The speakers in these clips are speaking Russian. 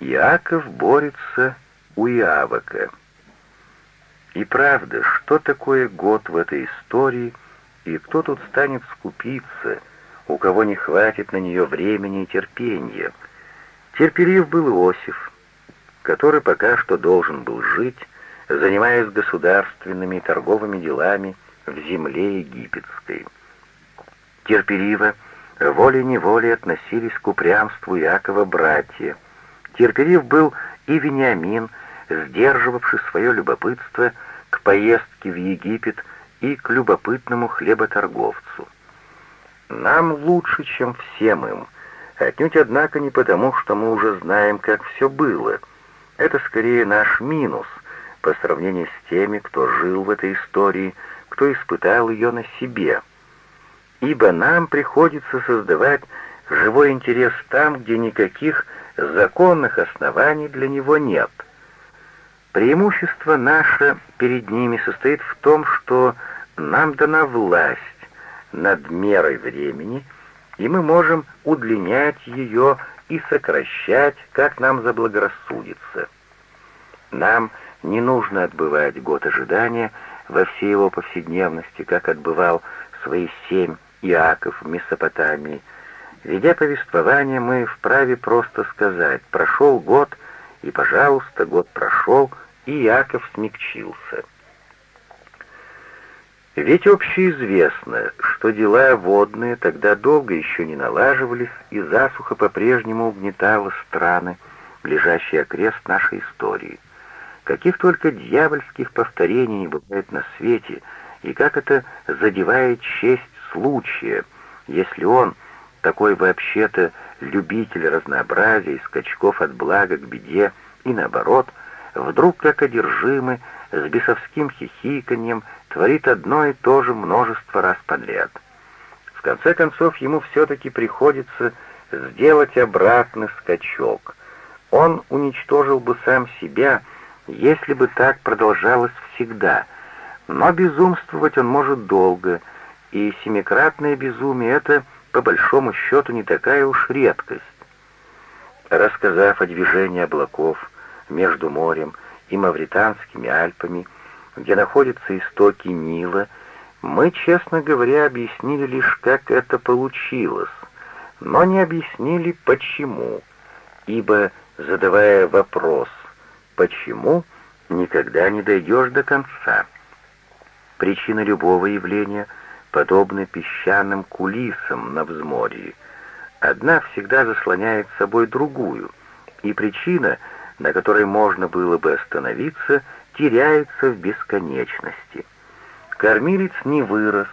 Иаков борется у Иавока. И правда, что такое год в этой истории, и кто тут станет скупиться, у кого не хватит на нее времени и терпения? Терпелив был Иосиф, который пока что должен был жить, занимаясь государственными и торговыми делами в земле египетской. Терпеливо, волей-неволей относились к упрямству Иакова братья. Терпелив был и Вениамин, сдерживавший свое любопытство к поездке в Египет и к любопытному хлеботорговцу. Нам лучше, чем всем им, отнюдь, однако, не потому, что мы уже знаем, как все было. Это скорее наш минус по сравнению с теми, кто жил в этой истории, кто испытал ее на себе. Ибо нам приходится создавать живой интерес там, где никаких законных оснований для него нет — Преимущество наше перед ними состоит в том, что нам дана власть над мерой времени, и мы можем удлинять ее и сокращать, как нам заблагорассудится. Нам не нужно отбывать год ожидания во всей его повседневности, как отбывал свои семь Иаков в Месопотамии. Ведя повествование, мы вправе просто сказать «прошел год», и, пожалуйста, год прошел, и Яков смягчился. Ведь общеизвестно, что дела водные тогда долго еще не налаживались, и засуха по-прежнему угнетала страны, лежащие окрест нашей истории. Каких только дьявольских повторений не бывает на свете, и как это задевает честь случая, если он, такой вообще-то любитель разнообразия и скачков от блага к беде, и наоборот, вдруг, как одержимый, с бесовским хихиканьем, творит одно и то же множество раз подряд. В конце концов, ему все-таки приходится сделать обратный скачок. Он уничтожил бы сам себя, если бы так продолжалось всегда, но безумствовать он может долго, и семикратное безумие — это, по большому счету, не такая уж редкость. Рассказав о движении облаков, между морем и Мавританскими Альпами, где находятся истоки Нила, мы, честно говоря, объяснили лишь, как это получилось, но не объяснили, почему, ибо, задавая вопрос «почему?», никогда не дойдешь до конца. Причина любого явления подобна песчаным кулисам на взморье. Одна всегда заслоняет собой другую, и причина — на которой можно было бы остановиться, теряется в бесконечности. Кормилец не вырос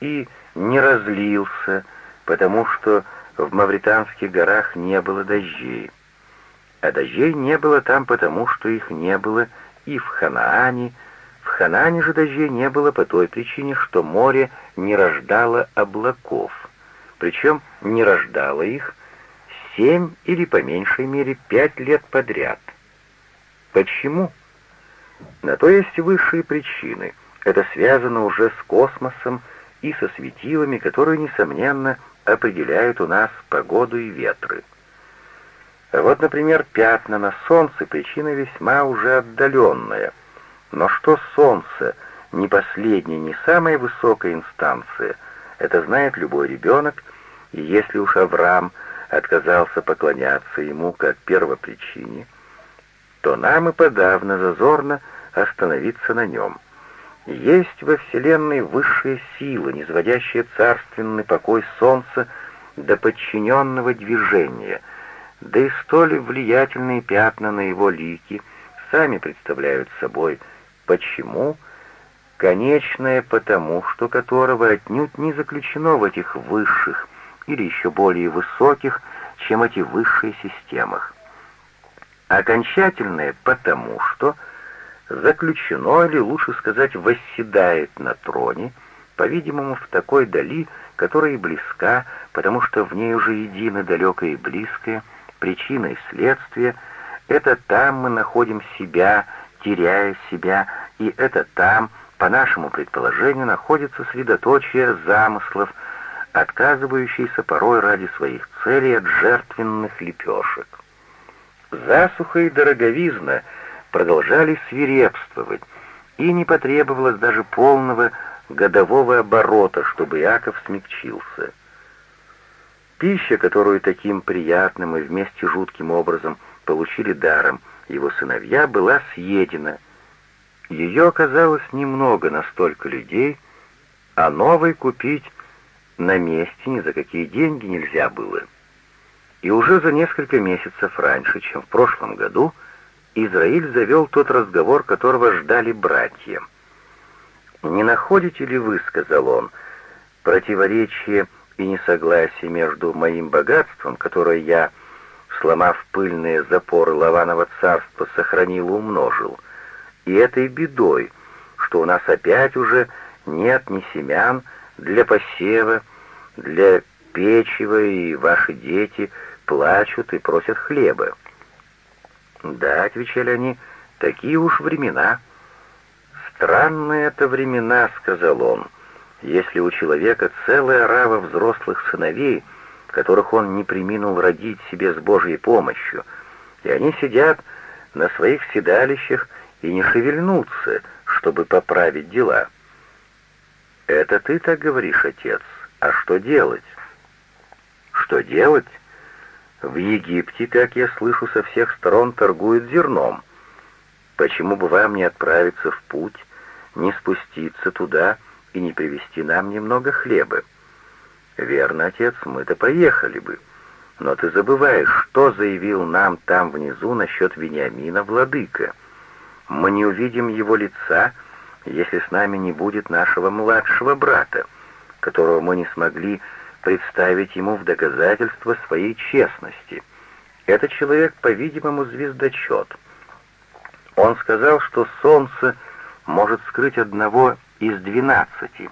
и не разлился, потому что в Мавританских горах не было дождей. А дождей не было там потому, что их не было и в Ханаане. В Ханаане же дождей не было по той причине, что море не рождало облаков. Причем не рождало их, семь или, по меньшей мере, пять лет подряд. Почему? На то есть высшие причины. Это связано уже с космосом и со светилами, которые, несомненно, определяют у нас погоду и ветры. Вот, например, пятна на Солнце — причина весьма уже отдаленная. Но что Солнце — не последняя, не самая высокая инстанция, это знает любой ребенок, и если уж Авраам — отказался поклоняться ему как первопричине, то нам и подавно зазорно остановиться на нем. Есть во Вселенной высшая сила, низводящая царственный покой Солнца до подчиненного движения, да и столь влиятельные пятна на его лики сами представляют собой почему, конечное потому, что которого отнюдь не заключено в этих высших, или еще более высоких, чем эти высшие системах. Окончательное потому, что заключено, или лучше сказать, восседает на троне, по-видимому, в такой дали, которая и близка, потому что в ней уже едины далекое и близкое, причина и следствие, это там мы находим себя, теряя себя, и это там, по нашему предположению, находится средоточие замыслов, отказывающийся порой ради своих целей от жертвенных лепешек. Засуха и дороговизна продолжали свирепствовать, и не потребовалось даже полного годового оборота, чтобы Иаков смягчился. Пища, которую таким приятным и вместе жутким образом получили даром его сыновья, была съедена. Ее оказалось немного на столько людей, а новой купить на месте ни за какие деньги нельзя было. И уже за несколько месяцев раньше, чем в прошлом году, Израиль завел тот разговор, которого ждали братья. «Не находите ли вы, — сказал он, — противоречие и несогласие между моим богатством, которое я, сломав пыльные запоры Лаванова царства, сохранил и умножил, и этой бедой, что у нас опять уже нет ни семян для посева, для печива, и ваши дети плачут и просят хлеба. «Да», — отвечали они, — «такие уж времена». «Странные это времена», — сказал он, — «если у человека целая рава взрослых сыновей, которых он не приминул родить себе с Божьей помощью, и они сидят на своих седалищах и не шевельнутся, чтобы поправить дела». «Это ты так говоришь, отец. А что делать?» «Что делать?» В Египте, как я слышу, со всех сторон торгуют зерном. Почему бы вам не отправиться в путь, не спуститься туда и не привезти нам немного хлеба? Верно, отец, мы-то поехали бы. Но ты забываешь, что заявил нам там внизу насчет Вениамина владыка. Мы не увидим его лица, если с нами не будет нашего младшего брата, которого мы не смогли представить ему в доказательство своей честности. Этот человек, по-видимому, звездочет. Он сказал, что солнце может скрыть одного из двенадцати,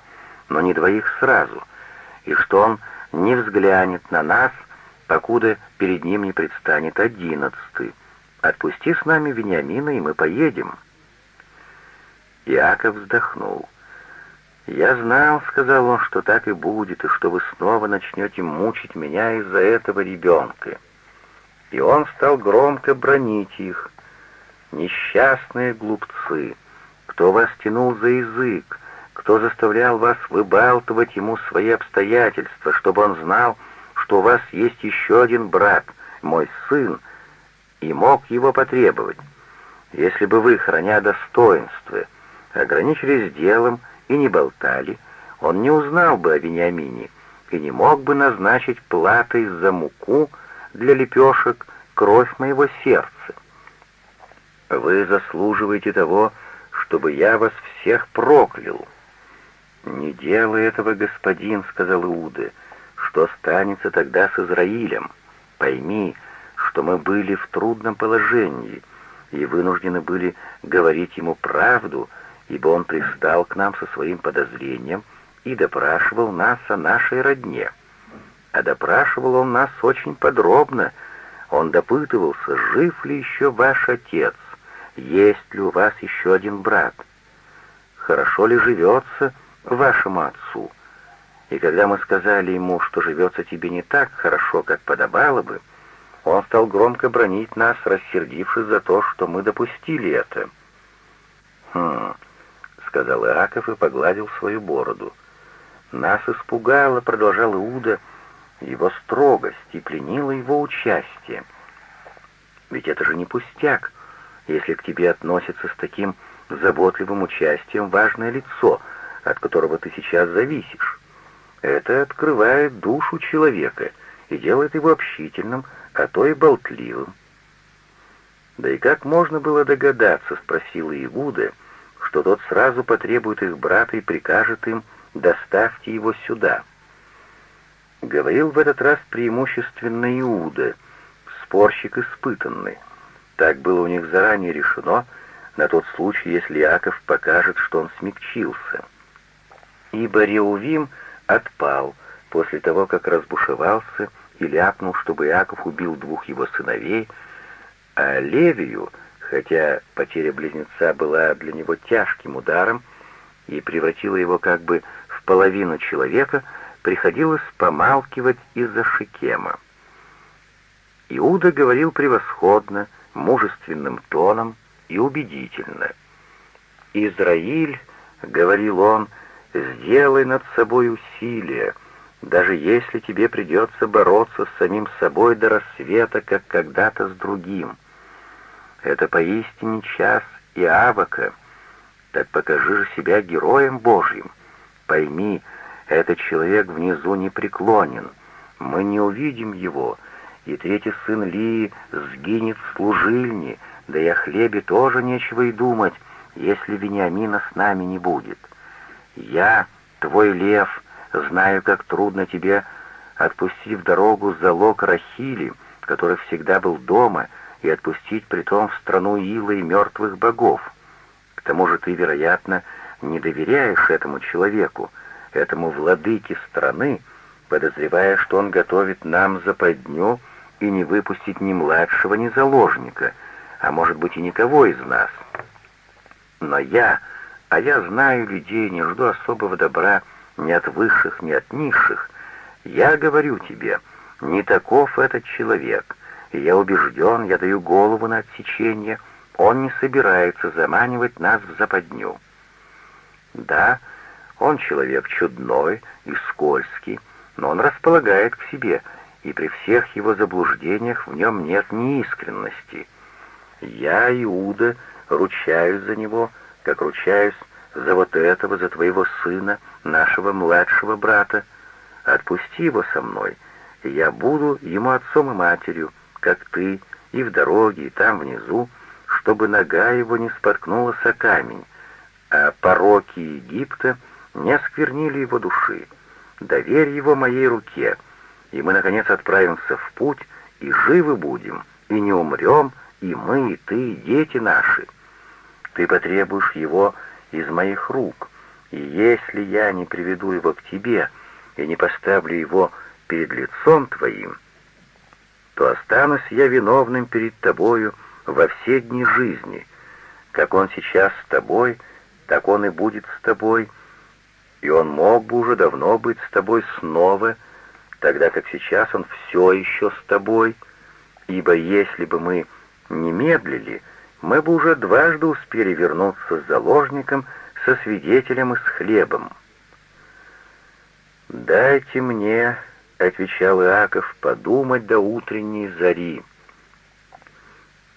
но не двоих сразу, и что он не взглянет на нас, покуда перед ним не предстанет одиннадцатый. Отпусти с нами Вениамина, и мы поедем. Иаков вздохнул. «Я знал, — сказал он, — что так и будет, и что вы снова начнете мучить меня из-за этого ребенка». И он стал громко бронить их. «Несчастные глупцы! Кто вас тянул за язык? Кто заставлял вас выбалтывать ему свои обстоятельства, чтобы он знал, что у вас есть еще один брат, мой сын, и мог его потребовать? Если бы вы, храня достоинство, ограничились делом, — и не болтали, он не узнал бы о Вениамине и не мог бы назначить платой за муку для лепешек кровь моего сердца. Вы заслуживаете того, чтобы я вас всех проклял. «Не делай этого, господин», — сказал Иуда, — «что станется тогда с Израилем? Пойми, что мы были в трудном положении и вынуждены были говорить ему правду, — ибо он пристал к нам со своим подозрением и допрашивал нас о нашей родне. А допрашивал он нас очень подробно. Он допытывался, жив ли еще ваш отец, есть ли у вас еще один брат, хорошо ли живется вашему отцу. И когда мы сказали ему, что живется тебе не так хорошо, как подобало бы, он стал громко бронить нас, рассердившись за то, что мы допустили это. «Хм, сказал Иаков и погладил свою бороду. «Нас испугало», — продолжал Иуда, — «его строгость и пленила его участие. Ведь это же не пустяк, если к тебе относится с таким заботливым участием важное лицо, от которого ты сейчас зависишь. Это открывает душу человека и делает его общительным, а то и болтливым». «Да и как можно было догадаться?» — спросила Иуда — что тот сразу потребует их брата и прикажет им «доставьте его сюда». Говорил в этот раз преимущественно Иуда, спорщик испытанный. Так было у них заранее решено, на тот случай, если Иаков покажет, что он смягчился. Ибо Реувим отпал после того, как разбушевался и ляпнул, чтобы Иаков убил двух его сыновей, а Левию — хотя потеря близнеца была для него тяжким ударом и превратила его как бы в половину человека, приходилось помалкивать из-за Шикема. Иуда говорил превосходно, мужественным тоном и убедительно. «Израиль», — говорил он, — «сделай над собой усилие, даже если тебе придется бороться с самим собой до рассвета, как когда-то с другим. Это поистине час Иавака. Так покажи же себя героем Божьим. Пойми, этот человек внизу не преклонен. Мы не увидим его, и третий сын Лии сгинет в служильне, да и о хлебе тоже нечего и думать, если Вениамина с нами не будет. Я, твой лев, знаю, как трудно тебе отпустить в дорогу залог Рахили, который всегда был дома, и отпустить притом в страну ила и мертвых богов. К тому же ты, вероятно, не доверяешь этому человеку, этому владыке страны, подозревая, что он готовит нам западню и не выпустить ни младшего, ни заложника, а может быть и никого из нас. Но я, а я знаю людей, не жду особого добра ни от высших, ни от низших. Я говорю тебе, не таков этот человек, и я убежден, я даю голову на отсечение, он не собирается заманивать нас в западню. Да, он человек чудной и скользкий, но он располагает к себе, и при всех его заблуждениях в нем нет неискренности. Я, Иуда, ручаюсь за него, как ручаюсь за вот этого, за твоего сына, нашего младшего брата. Отпусти его со мной, и я буду ему отцом и матерью, как ты, и в дороге, и там внизу, чтобы нога его не споткнулась о камень, а пороки Египта не осквернили его души. Доверь его моей руке, и мы, наконец, отправимся в путь, и живы будем, и не умрем, и мы, и ты, и дети наши. Ты потребуешь его из моих рук, и если я не приведу его к тебе и не поставлю его перед лицом твоим, то останусь я виновным перед тобою во все дни жизни. Как он сейчас с тобой, так он и будет с тобой, и он мог бы уже давно быть с тобой снова, тогда как сейчас он все еще с тобой, ибо если бы мы не медлили, мы бы уже дважды успели вернуться с заложником, со свидетелем и с хлебом. «Дайте мне», — отвечал Иаков, — «подумать до утренней зари».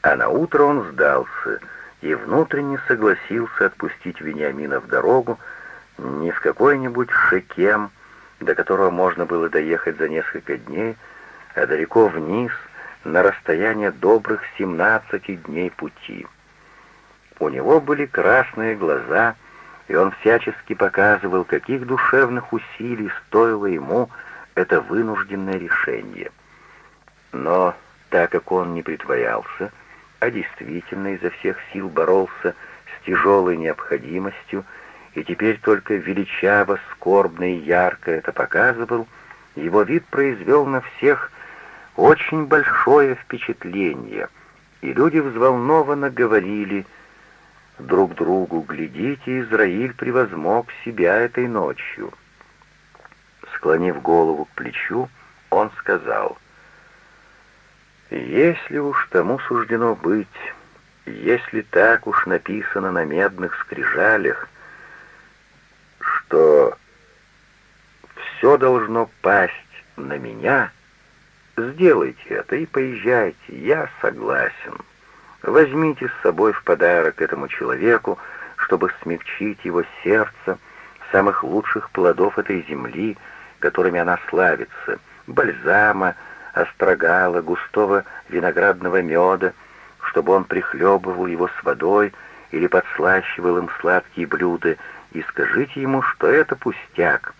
А на утро он сдался и внутренне согласился отпустить Вениамина в дорогу не в какой-нибудь Шекем, до которого можно было доехать за несколько дней, а далеко вниз, на расстояние добрых 17 дней пути. У него были красные глаза, и он всячески показывал, каких душевных усилий стоило ему это вынужденное решение. Но так как он не притворялся, а действительно изо всех сил боролся с тяжелой необходимостью, и теперь только величаво, скорбно и ярко это показывал, его вид произвел на всех очень большое впечатление, и люди взволнованно говорили друг другу, «Глядите, Израиль превозмог себя этой ночью». Склонив голову к плечу, он сказал, «Если уж тому суждено быть, если так уж написано на медных скрижалях, что все должно пасть на меня, сделайте это и поезжайте, я согласен. Возьмите с собой в подарок этому человеку, чтобы смягчить его сердце, самых лучших плодов этой земли, которыми она славится, бальзама, острогала, густого виноградного меда, чтобы он прихлебывал его с водой или подслащивал им сладкие блюда, и скажите ему, что это пустяк.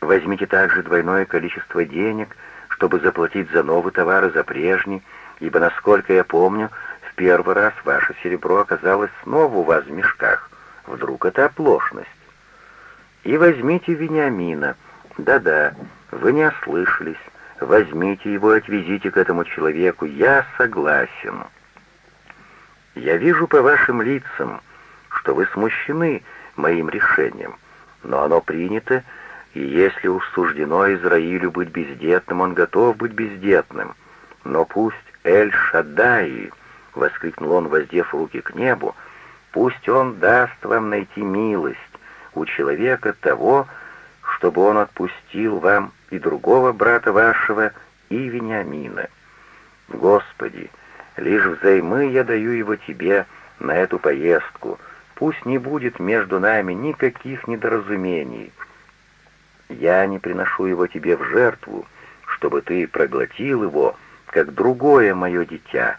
Возьмите также двойное количество денег, чтобы заплатить за новый товар и за прежний, ибо, насколько я помню, в первый раз ваше серебро оказалось снова у вас в мешках. Вдруг это оплошность. И возьмите Вениамина. Да-да, вы не ослышались. Возьмите его и отвезите к этому человеку. Я согласен. Я вижу по вашим лицам, что вы смущены, моим решением. Но оно принято, и если уж суждено Израилю быть бездетным, он готов быть бездетным. Но пусть Эль-Шаддаи!» — воскликнул он, воздев руки к небу. «Пусть он даст вам найти милость у человека того, чтобы он отпустил вам и другого брата вашего, и Вениамина. Господи, лишь взаймы я даю его тебе на эту поездку. Пусть не будет между нами никаких недоразумений. Я не приношу его тебе в жертву, чтобы ты проглотил его, как другое мое дитя.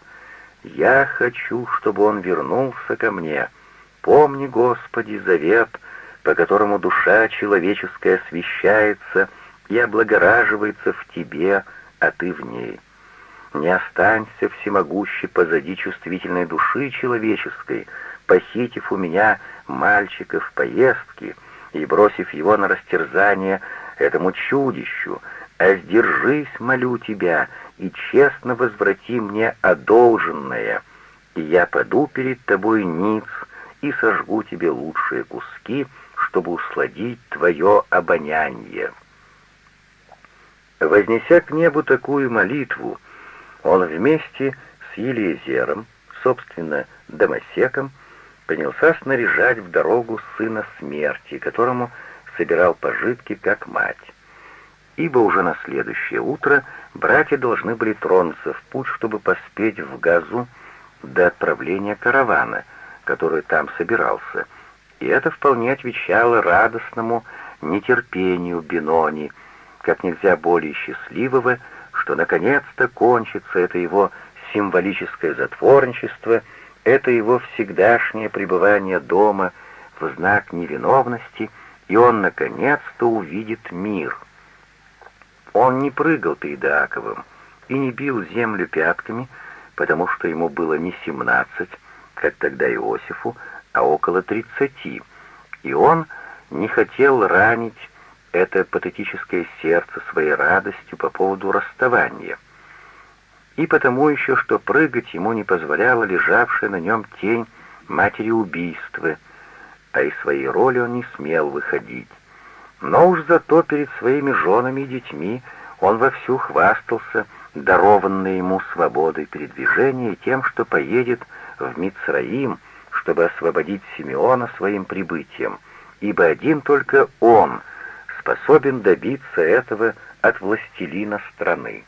Я хочу, чтобы он вернулся ко мне. Помни, Господи, завет, по которому душа человеческая освящается и облагораживается в тебе, а ты в ней. Не останься всемогущий позади чувствительной души человеческой, похитив у меня мальчика в поездке и бросив его на растерзание этому чудищу, а сдержись, молю тебя, и честно возврати мне одолженное, и я паду перед тобой ниц и сожгу тебе лучшие куски, чтобы усладить твое обоняние». Вознеся к небу такую молитву, он вместе с Елизером, собственно, Домосеком, принялся снаряжать в дорогу сына смерти, которому собирал пожитки как мать. Ибо уже на следующее утро братья должны были тронуться в путь, чтобы поспеть в газу до отправления каравана, который там собирался, и это вполне отвечало радостному нетерпению Бинони, как нельзя более счастливого, что наконец-то кончится это его символическое затворничество, это его всегдашнее пребывание дома в знак невиновности, и он наконец-то увидит мир. Он не прыгал перед Иаковым и не бил землю пятками, потому что ему было не семнадцать, как тогда Иосифу, а около тридцати, и он не хотел ранить это патетическое сердце своей радостью по поводу расставания. И потому еще, что прыгать ему не позволяла лежавшая на нем тень матери убийства, а из своей роли он не смел выходить. Но уж зато перед своими женами и детьми он вовсю хвастался дарованной ему свободой передвижения и тем, что поедет в Мицраим, чтобы освободить Симеона своим прибытием, ибо один только он — способен добиться этого от властелина страны.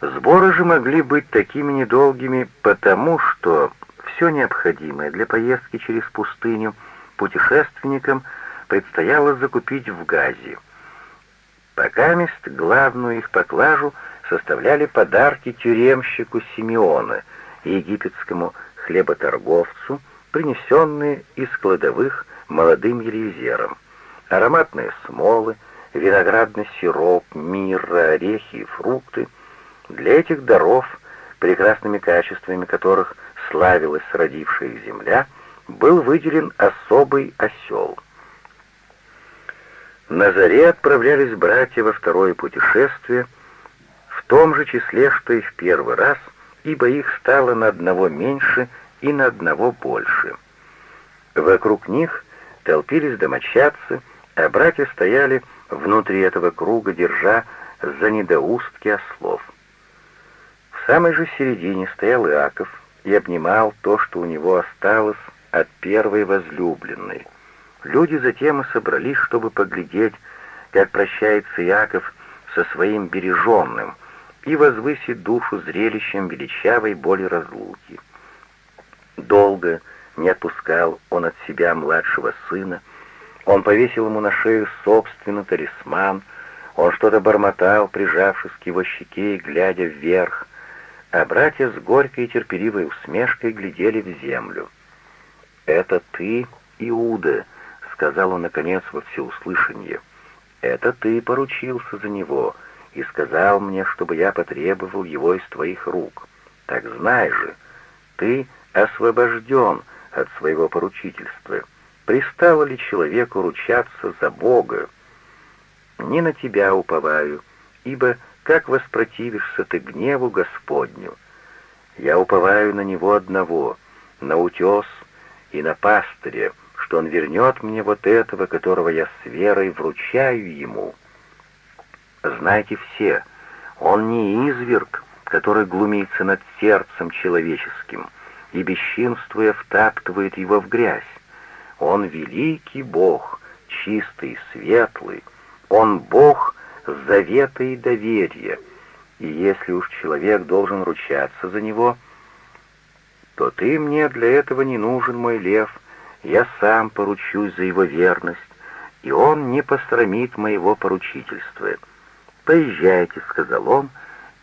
Сборы же могли быть такими недолгими, потому что все необходимое для поездки через пустыню путешественникам предстояло закупить в Газе. Пока мест главную их поклажу составляли подарки тюремщику Симеона египетскому хлеботорговцу, принесенные из кладовых молодым Елизером ароматные смолы, виноградный сироп, мирра, орехи и фрукты. Для этих даров, прекрасными качествами которых славилась родившая их земля, был выделен особый осел. На заре отправлялись братья во второе путешествие, в том же числе, что и в первый раз, ибо их стало на одного меньше и на одного больше. Вокруг них толпились домочадцы, а братья стояли внутри этого круга, держа за недоустки ослов. Самой же середине стоял Иаков и обнимал то, что у него осталось от первой возлюбленной. Люди затем и собрались, чтобы поглядеть, как прощается Иаков со своим береженным и возвысить душу зрелищем величавой боли разлуки. Долго не отпускал он от себя младшего сына, он повесил ему на шею собственный талисман, он что-то бормотал, прижавшись к его щеке и глядя вверх, а братья с горькой и терпеливой усмешкой глядели в землю. «Это ты, Иуда», — сказал он, наконец, во всеуслышание. «Это ты поручился за него и сказал мне, чтобы я потребовал его из твоих рук. Так знай же, ты освобожден от своего поручительства» Пристало ли человеку ручаться за Бога? Не на тебя уповаю, ибо как воспротивишься ты гневу Господню? Я уповаю на Него одного, на утес и на пастыря, что Он вернет мне вот этого, которого я с верой вручаю Ему. Знайте все, Он не изверг, который глумится над сердцем человеческим и, бесчинствуя, втаптывает его в грязь. Он великий Бог, чистый светлый. Он Бог завета и доверия. И если уж человек должен ручаться за него, то ты мне для этого не нужен, мой лев. Я сам поручусь за его верность, и он не посрамит моего поручительства. «Поезжайте», — сказал он,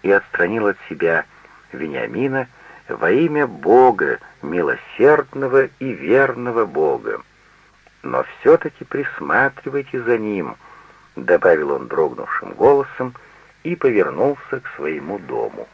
и отстранил от себя Вениамина во имя Бога, милосердного и верного Бога. «Но все-таки присматривайте за ним», — добавил он дрогнувшим голосом и повернулся к своему дому.